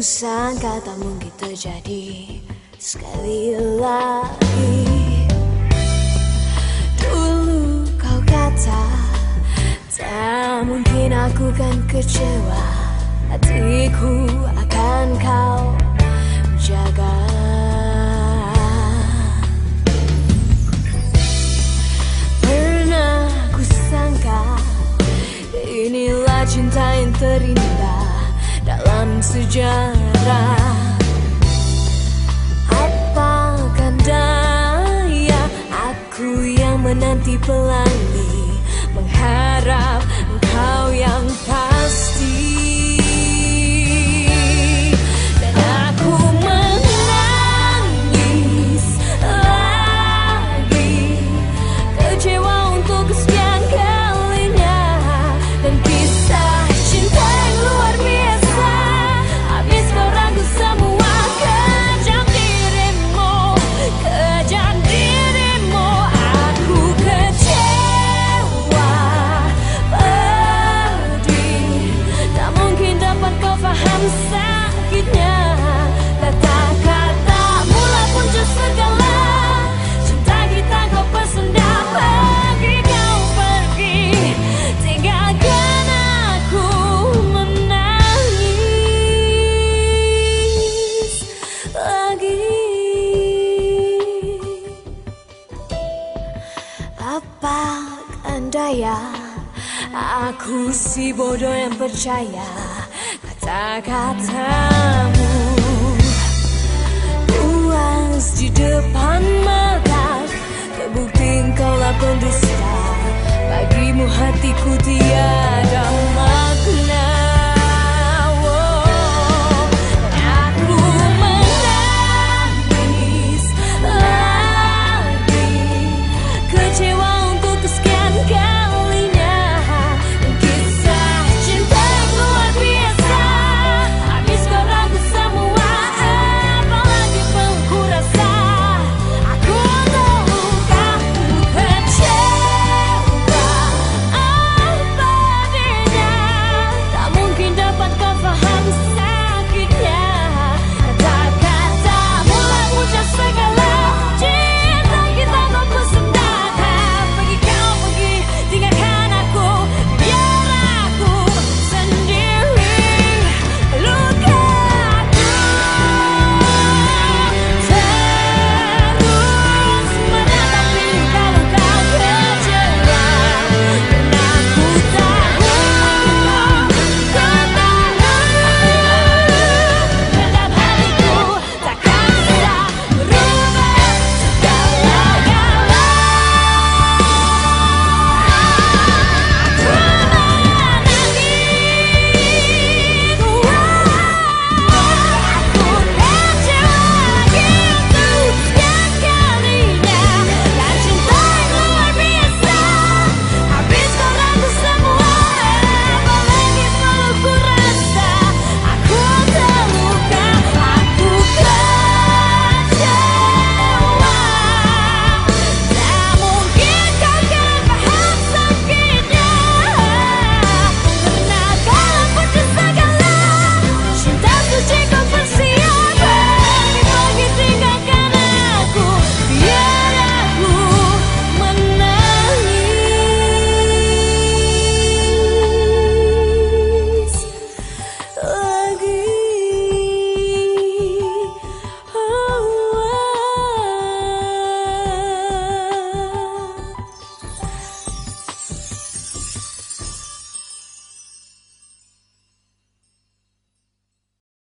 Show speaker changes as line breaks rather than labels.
sangka tak mungkin terjadi. Sekali lagi. Dulu kau kata tak mungkin aku kan kecewa. Hatiku akan kau jaga. Pernah ku sangka inilah cinta yang terindah sejarah. Apakah daya aku yang menanti pelangi Apa daya Aku si bodoh yang percaya Kata-katamu. Puas di depan mata Terbukti engkau lah pendusta Bagimu hatiku tiada